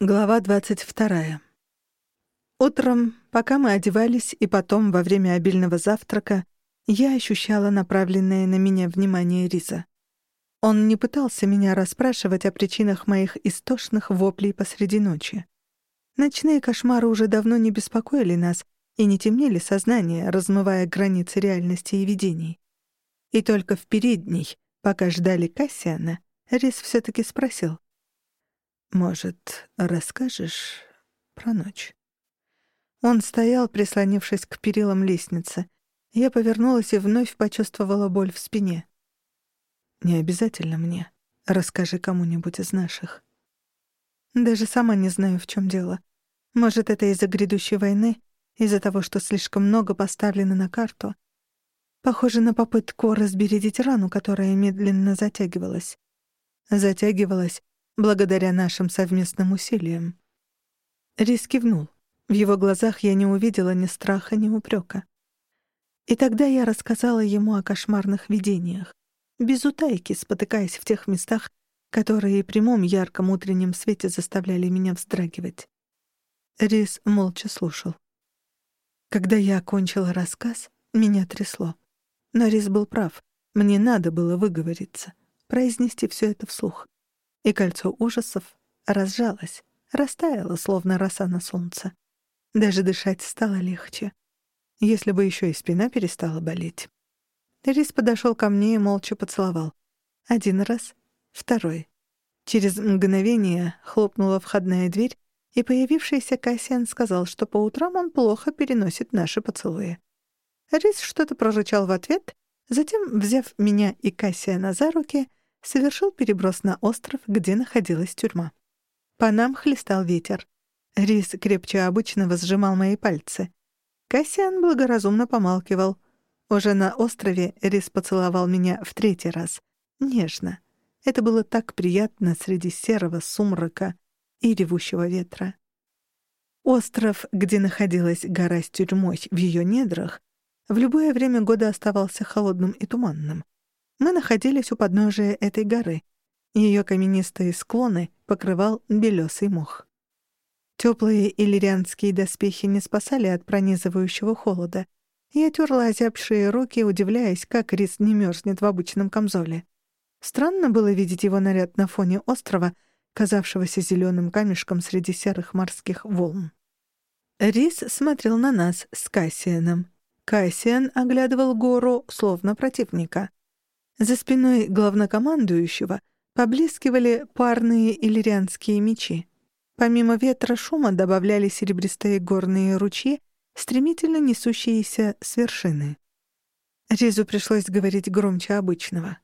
Глава 22. Утром, пока мы одевались, и потом, во время обильного завтрака, я ощущала направленное на меня внимание Риза. Он не пытался меня расспрашивать о причинах моих истошных воплей посреди ночи. Ночные кошмары уже давно не беспокоили нас и не темнели сознание, размывая границы реальности и видений. И только в передней, пока ждали Кассиана, Риз все-таки спросил — «Может, расскажешь про ночь?» Он стоял, прислонившись к перилам лестницы. Я повернулась и вновь почувствовала боль в спине. «Не обязательно мне. Расскажи кому-нибудь из наших». Даже сама не знаю, в чем дело. Может, это из-за грядущей войны, из-за того, что слишком много поставлено на карту. Похоже на попытку разбередить рану, которая медленно затягивалась. Затягивалась, благодаря нашим совместным усилиям. Рис кивнул. В его глазах я не увидела ни страха, ни упрека. И тогда я рассказала ему о кошмарных видениях, без утайки, спотыкаясь в тех местах, которые прямом ярком утреннем свете заставляли меня вздрагивать. Рис молча слушал. Когда я окончила рассказ, меня трясло. Но Рис был прав. Мне надо было выговориться, произнести все это вслух и кольцо ужасов разжалось, растаяло, словно роса на солнце. Даже дышать стало легче. Если бы еще и спина перестала болеть. Рис подошел ко мне и молча поцеловал. Один раз, второй. Через мгновение хлопнула входная дверь, и появившийся Кассиан сказал, что по утрам он плохо переносит наши поцелуи. Рис что-то прорычал в ответ, затем, взяв меня и Кассиана за руки, совершил переброс на остров, где находилась тюрьма. По нам хлестал ветер. Рис крепче обычного сжимал мои пальцы. Кассиан благоразумно помалкивал. Уже на острове Рис поцеловал меня в третий раз. Нежно. Это было так приятно среди серого сумрака и ревущего ветра. Остров, где находилась гора с тюрьмой в ее недрах, в любое время года оставался холодным и туманным. Мы находились у подножия этой горы. Ее каменистые склоны покрывал белесый мох. Теплые иллирианские доспехи не спасали от пронизывающего холода. Я терла озябшие руки, удивляясь, как Рис не мерзнет в обычном камзоле. Странно было видеть его наряд на фоне острова, казавшегося зеленым камешком среди серых морских волн. Рис смотрел на нас с Кассианом. Кассиан оглядывал гору, словно противника. За спиной главнокомандующего поблескивали парные иллирианские мечи. Помимо ветра шума добавляли серебристые горные ручьи, стремительно несущиеся с вершины. Ризу пришлось говорить громче обычного.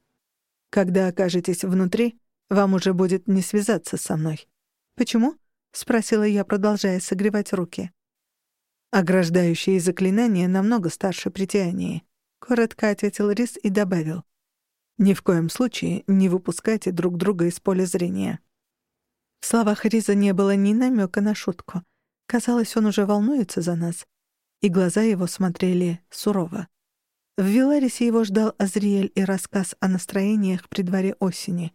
«Когда окажетесь внутри, вам уже будет не связаться со мной». «Почему?» — спросила я, продолжая согревать руки. «Ограждающие заклинания намного старше притяния», — коротко ответил Риз и добавил. Ни в коем случае не выпускайте друг друга из поля зрения. В словах Риза не было ни намека на шутку. Казалось, он уже волнуется за нас. И глаза его смотрели сурово. В Виларисе его ждал Азриэль и рассказ о настроениях при дворе осени.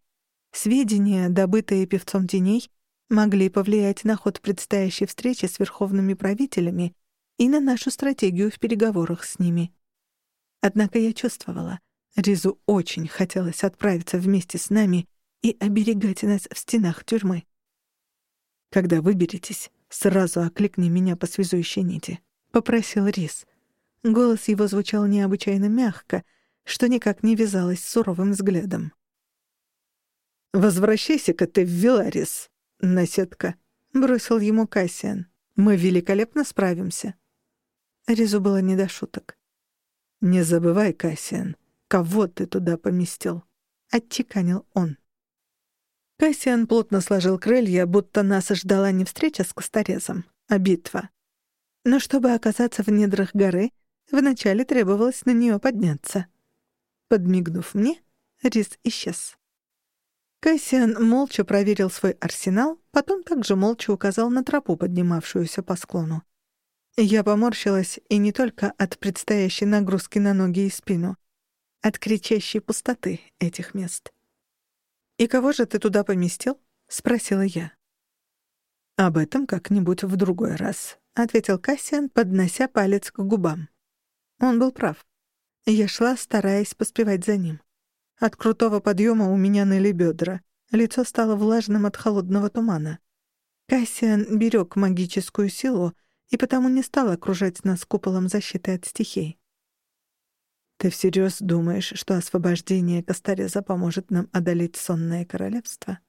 Сведения, добытые певцом теней, могли повлиять на ход предстоящей встречи с верховными правителями и на нашу стратегию в переговорах с ними. Однако я чувствовала — Ризу очень хотелось отправиться вместе с нами и оберегать нас в стенах тюрьмы. «Когда выберетесь, сразу окликни меня по связующей нити», — попросил Риз. Голос его звучал необычайно мягко, что никак не вязалось с суровым взглядом. «Возвращайся-ка ты в Виларис, наседка», — бросил ему Кассиан. «Мы великолепно справимся». Ризу было не до шуток. «Не забывай, Кассиан, кого ты туда поместил?» — отчеканил он. Кассиан плотно сложил крылья, будто нас ждала не встреча с косторезом, а битва. Но чтобы оказаться в недрах горы, вначале требовалось на нее подняться. Подмигнув мне, Рис исчез. Кассиан молча проверил свой арсенал, потом также молча указал на тропу, поднимавшуюся по склону. Я поморщилась и не только от предстоящей нагрузки на ноги и спину — от кричащей пустоты этих мест. «И кого же ты туда поместил?» — спросила я. «Об этом как-нибудь в другой раз», — ответил Кассиан, поднося палец к губам. Он был прав. Я шла, стараясь поспевать за ним. От крутого подъема у меня ныли бедра. Лицо стало влажным от холодного тумана. Кассиан берег магическую силу и потому не стал окружать нас куполом защиты от стихий. «Ты всерьез думаешь, что освобождение Костареза поможет нам одолеть сонное королевство?»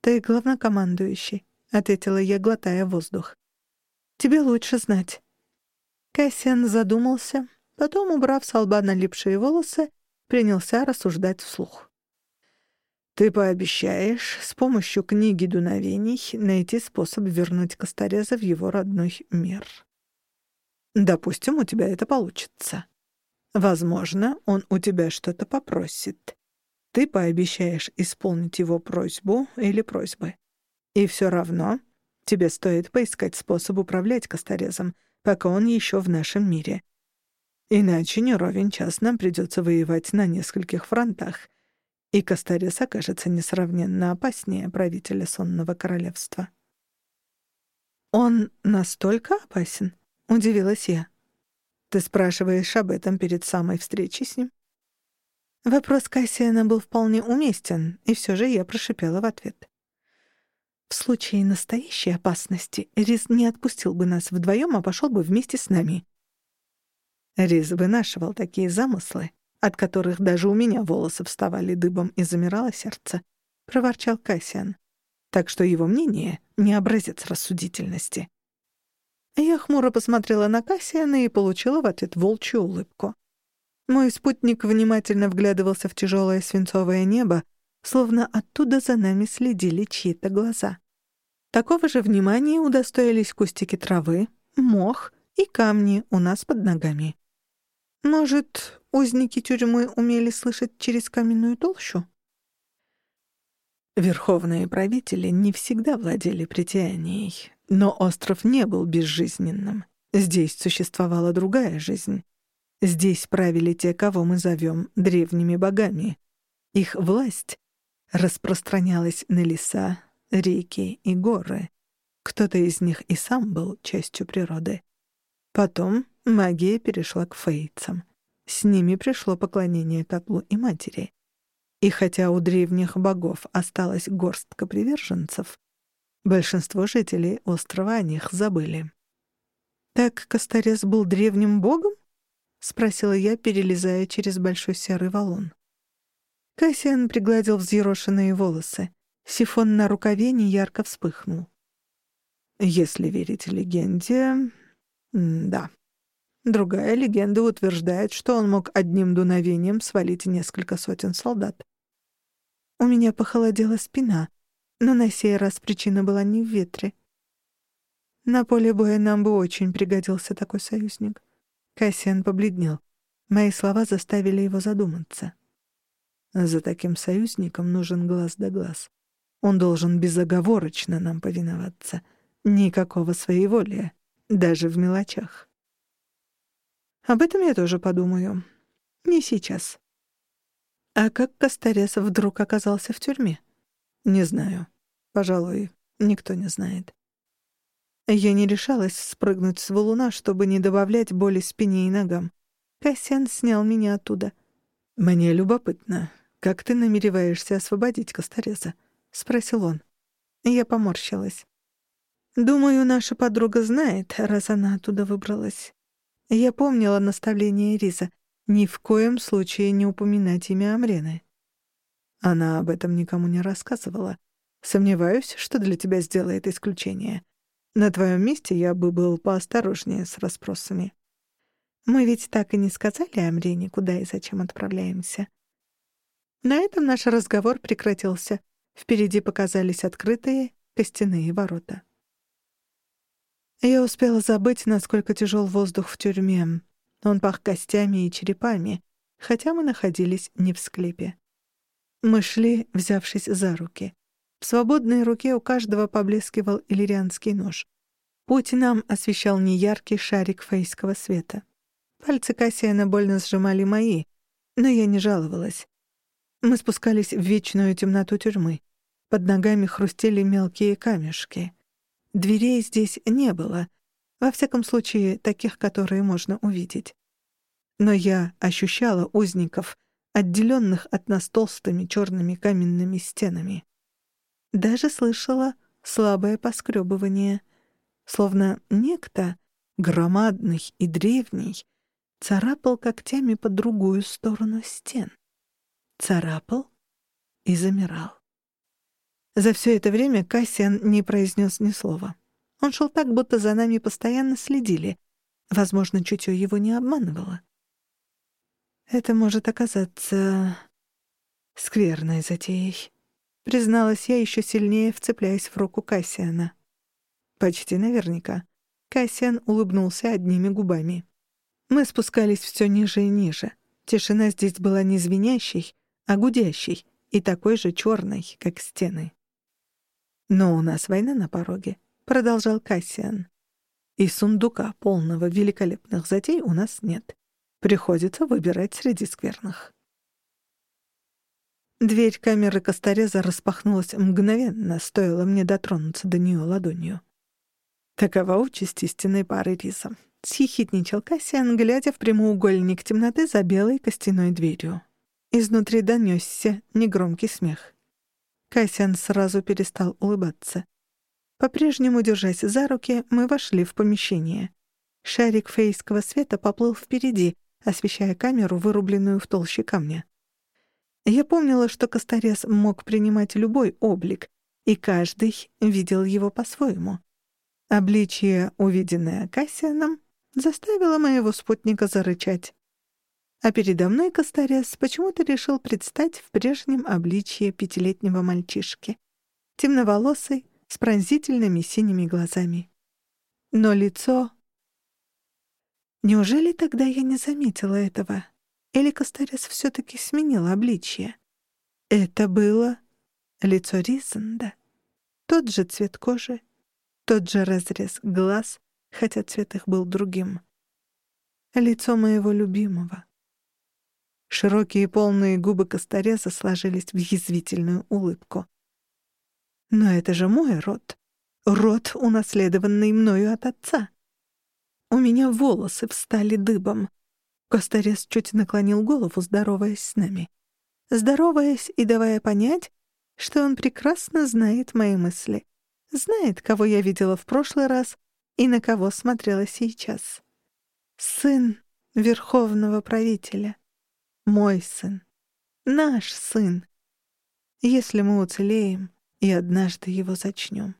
«Ты главнокомандующий», — ответила я, глотая воздух. «Тебе лучше знать». Кассиан задумался, потом, убрав с лба налипшие волосы, принялся рассуждать вслух. «Ты пообещаешь с помощью книги дуновений найти способ вернуть Костореза в его родной мир. Допустим, у тебя это получится. Возможно, он у тебя что-то попросит. Ты пообещаешь исполнить его просьбу или просьбы. И все равно тебе стоит поискать способ управлять Косторезом, пока он еще в нашем мире. Иначе не ровен час нам придется воевать на нескольких фронтах, и Косторез окажется несравненно опаснее правителя Сонного Королевства. «Он настолько опасен?» — удивилась я. «Ты спрашиваешь об этом перед самой встречей с ним?» Вопрос Кассиана был вполне уместен, и все же я прошипела в ответ. В случае настоящей опасности Риз не отпустил бы нас вдвоем, а пошел бы вместе с нами. Риз вынашивал такие замыслы, от которых даже у меня волосы вставали дыбом и замирало сердце, — проворчал Кассиан. Так что его мнение — не образец рассудительности. Я хмуро посмотрела на Кассиана и получила в ответ волчью улыбку. Мой спутник внимательно вглядывался в тяжелое свинцовое небо, словно оттуда за нами следили чьи-то глаза. Такого же внимания удостоились кустики травы, мох и камни у нас под ногами. Может, узники тюрьмы умели слышать через каменную толщу? Верховные правители не всегда владели притянией, но остров не был безжизненным. Здесь существовала другая жизнь. Здесь правили те, кого мы зовем древними богами. Их власть распространялась на леса, реки и горы. Кто-то из них и сам был частью природы. Потом магия перешла к фейцам. С ними пришло поклонение котлу и матери. И хотя у древних богов осталась горстка приверженцев, большинство жителей острова о них забыли. «Так Косторез был древним богом?» — спросила я, перелезая через большой серый валун. Кассиан пригладил взъерошенные волосы. Сифон на рукаве неярко вспыхнул. «Если верить легенде, да. Другая легенда утверждает, что он мог одним дуновением свалить несколько сотен солдат. У меня похолодела спина, но на сей раз причина была не в ветре. На поле боя нам бы очень пригодился такой союзник. Кассиан побледнел. Мои слова заставили его задуматься. За таким союзником нужен глаз да глаз. Он должен безоговорочно нам повиноваться. Никакого своеволия, даже в мелочах. Об этом я тоже подумаю. Не сейчас. А как Косторез вдруг оказался в тюрьме? Не знаю. Пожалуй, никто не знает. Я не решалась спрыгнуть с валуна, чтобы не добавлять боли спине и ногам. Кассиан снял меня оттуда. «Мне любопытно, как ты намереваешься освободить Костореза?» — спросил он. Я поморщилась. «Думаю, наша подруга знает, раз она оттуда выбралась. Я помнила наставление Риза ни в коем случае не упоминать имя Амрены. Она об этом никому не рассказывала. Сомневаюсь, что для тебя сделает исключение. На твоем месте я бы был поосторожнее с расспросами. Мы ведь так и не сказали Амрене, куда и зачем отправляемся. На этом наш разговор прекратился. Впереди показались открытые костяные ворота. Я успела забыть, насколько тяжел воздух в тюрьме. Он пах костями и черепами, хотя мы находились не в склепе. Мы шли, взявшись за руки. В свободной руке у каждого поблескивал иллирианский нож. Путь нам освещал неяркий шарик фейского света. Пальцы Кассиана больно сжимали мои, но я не жаловалась. Мы спускались в вечную темноту тюрьмы. Под ногами хрустели мелкие камешки. Дверей здесь не было, во всяком случае, таких, которые можно увидеть. Но я ощущала узников, отделенных от нас толстыми черными каменными стенами. Даже слышала слабое поскребывание, словно некто, громадный и древний, царапал когтями по другую сторону стен. Царапал и замирал. За все это время Кассиан не произнес ни слова. Он шел так, будто за нами постоянно следили. Возможно, чутье его не обманывало. Это может оказаться скверной затеей, призналась я еще сильнее, вцепляясь в руку Кассиана. Почти наверняка. Кассиан улыбнулся одними губами. Мы спускались все ниже и ниже. Тишина здесь была не звенящей, а гудящей и такой же черной, как стены. «Но у нас война на пороге», — продолжал Кассиан. «И сундука, полного великолепных затей, у нас нет. Приходится выбирать среди скверных». Дверь камеры Костореза распахнулась мгновенно, стоило мне дотронуться до нее ладонью. Такова участь истинной пары риса. Схихитничал Кассиан, глядя в прямоугольник темноты за белой костяной дверью. Изнутри донесся негромкий смех. Кассиан сразу перестал улыбаться. По-прежнему, держась за руки, мы вошли в помещение. Шарик фейского света поплыл впереди, освещая камеру, вырубленную в толще камня. Я помнила, что Косторез мог принимать любой облик, и каждый видел его по-своему. Обличие, увиденное Кассианом, заставило моего спутника зарычать а передо мной Косторес почему-то решил предстать в прежнем обличье пятилетнего мальчишки. Темноволосый, с пронзительными синими глазами. Но лицо... Неужели тогда я не заметила этого? Или Косторес все-таки сменил обличье? Это было лицо Ризанда. Тот же цвет кожи, тот же разрез глаз, хотя цвет их был другим. Лицо моего любимого. Широкие полные губы Костореза сложились в язвительную улыбку. «Но это же мой род. Род, унаследованный мною от отца. У меня волосы встали дыбом». Косторез чуть наклонил голову, здороваясь с нами. Здороваясь и давая понять, что он прекрасно знает мои мысли. Знает, кого я видела в прошлый раз и на кого смотрела сейчас. Сын верховного правителя. Мой сын. Наш сын. Если мы уцелеем и однажды его зачнем.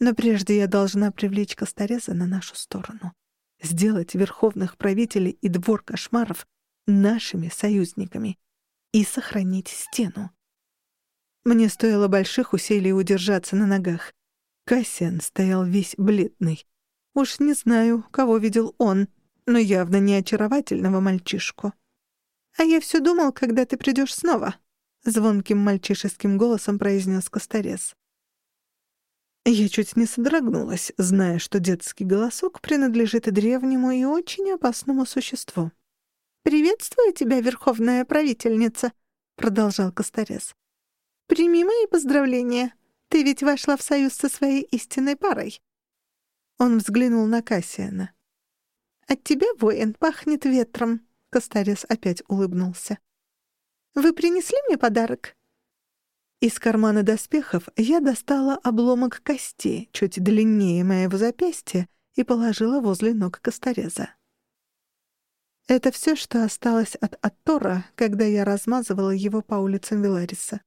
Но прежде я должна привлечь Костореза на нашу сторону. Сделать верховных правителей и двор кошмаров нашими союзниками и сохранить стену. Мне стоило больших усилий удержаться на ногах. Кассиан стоял весь бледный. Уж не знаю, кого видел он, но явно не очаровательного мальчишку. «А я все думал, когда ты придешь снова», — звонким мальчишеским голосом произнес Косторез. Я чуть не содрогнулась, зная, что детский голосок принадлежит древнему и очень опасному существу. «Приветствую тебя, верховная правительница», — продолжал Косторез. «Прими мои поздравления. Ты ведь вошла в союз со своей истинной парой». Он взглянул на Кассиана. «От тебя, воин, пахнет ветром. Костарис опять улыбнулся. «Вы принесли мне подарок?» Из кармана доспехов я достала обломок кости, чуть длиннее моего запястья, и положила возле ног Костореза. Это все, что осталось от Аттора, когда я размазывала его по улицам Велариса.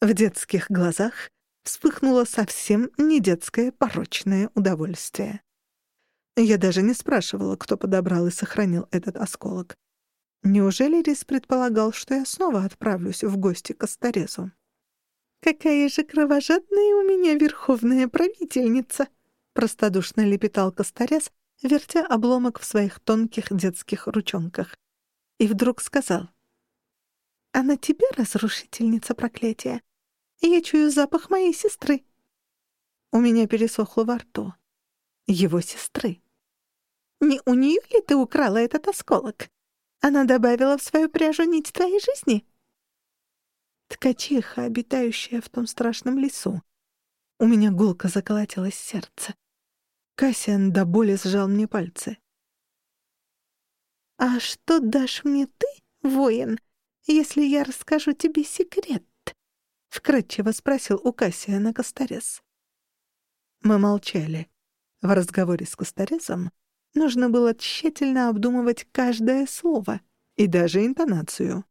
В детских глазах вспыхнуло совсем не детское порочное удовольствие. Я даже не спрашивала, кто подобрал и сохранил этот осколок. Неужели Рис предполагал, что я снова отправлюсь в гости к Астарезу? «Какая же кровожадная у меня верховная правительница!» — простодушно лепетал Косторез, вертя обломок в своих тонких детских ручонках. И вдруг сказал. «А на тебе, разрушительница проклятия, я чую запах моей сестры». У меня пересохло во рту. Его сестры. Не у нее ли ты украла этот осколок? Она добавила в свою пряжу нить твоей жизни?» Ткачиха, обитающая в том страшном лесу. У меня гулко заколотилось сердце. Кассиан до боли сжал мне пальцы. «А что дашь мне ты, воин, если я расскажу тебе секрет?» — вкратчиво спросил у Кассиана Косторез. Мы молчали. В разговоре с Косторезом нужно было тщательно обдумывать каждое слово и даже интонацию.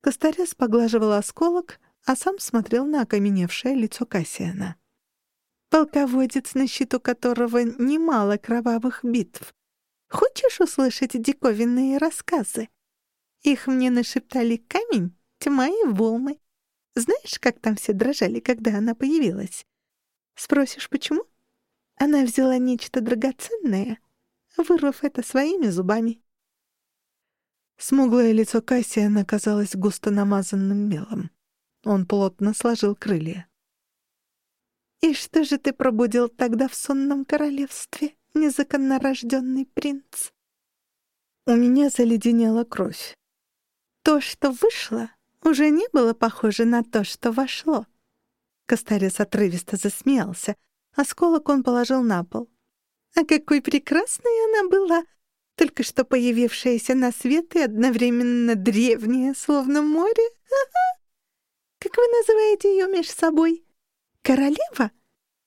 Косторез поглаживал осколок, а сам смотрел на окаменевшее лицо Кассиана. Полководец, на счету которого немало кровавых битв. Хочешь услышать диковинные рассказы? Их мне нашептали камень, тьма и волны. Знаешь, как там все дрожали, когда она появилась? Спросишь, почему? Она взяла нечто драгоценное, вырвав это своими зубами. Смуглое лицо Кассиана казалось густо намазанным мелом. Он плотно сложил крылья. «И что же ты пробудил тогда в сонном королевстве, незаконнорожденный принц?» У меня заледенела кровь. То, что вышло, уже не было похоже на то, что вошло. Костарец отрывисто засмеялся. Осколок он положил на пол. «А какой прекрасной она была! Только что появившаяся на свет и одновременно древняя, словно море. Ага. Как вы называете ее меж собой?» Королева?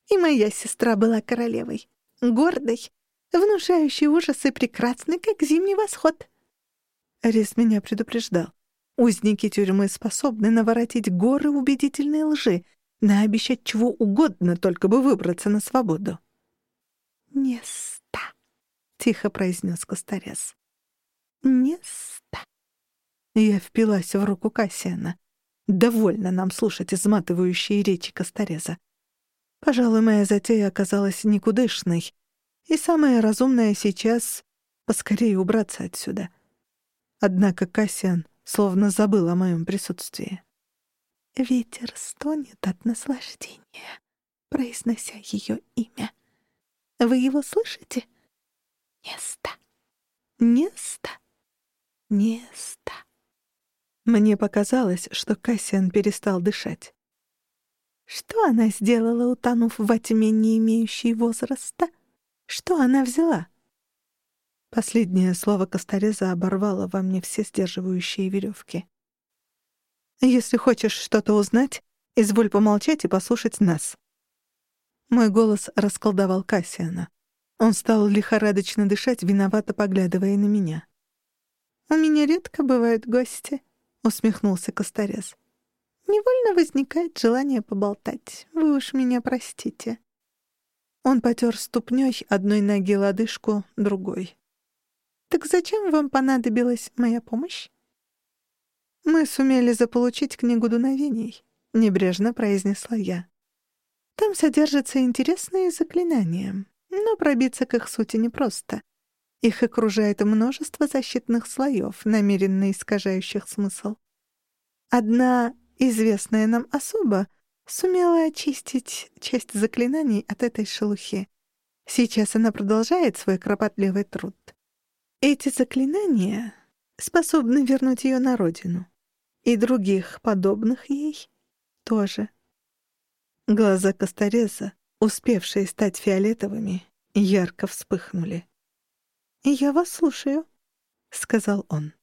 И моя сестра была королевой. Гордой, внушающей ужасы, прекрасной, как зимний восход. Рис меня предупреждал. Узники тюрьмы способны наворотить горы убедительной лжи, наобещать чего угодно, только бы выбраться на свободу. «Неста», — тихо произнес Косторез. «Неста». Я впилась в руку Кассиана. Довольно нам слушать изматывающие речи Костореза. Пожалуй, моя затея оказалась никудышной, и самое разумное сейчас — поскорее убраться отсюда. Однако Кассиан словно забыл о моем присутствии. Ветер стонет от наслаждения, произнося ее имя. Вы его слышите? Неста. Неста. Неста. Мне показалось, что Кассиан перестал дышать. Что она сделала, утонув во тьме, не имеющей возраста? Что она взяла? Последнее слово Костореза оборвало во мне все сдерживающие веревки. «Если хочешь что-то узнать, изволь помолчать и послушать нас». Мой голос расколдовал Кассиана. Он стал лихорадочно дышать, виновато поглядывая на меня. «У меня редко бывают гости», — усмехнулся Косторез. «Невольно возникает желание поболтать. Вы уж меня простите». Он потер ступнёй одной ноги лодыжку, другой. «Так зачем вам понадобилась моя помощь?» «Мы сумели заполучить книгу дуновений», — небрежно произнесла я. «Там содержатся интересные заклинания, но пробиться к их сути непросто. Их окружает множество защитных слоев, намеренно искажающих смысл. Одна известная нам особа сумела очистить часть заклинаний от этой шелухи. Сейчас она продолжает свой кропотливый труд. Эти заклинания способны вернуть ее на родину. И других, подобных ей, тоже. Глаза Костореза, успевшие стать фиолетовыми, ярко вспыхнули. «Я вас слушаю», — сказал он.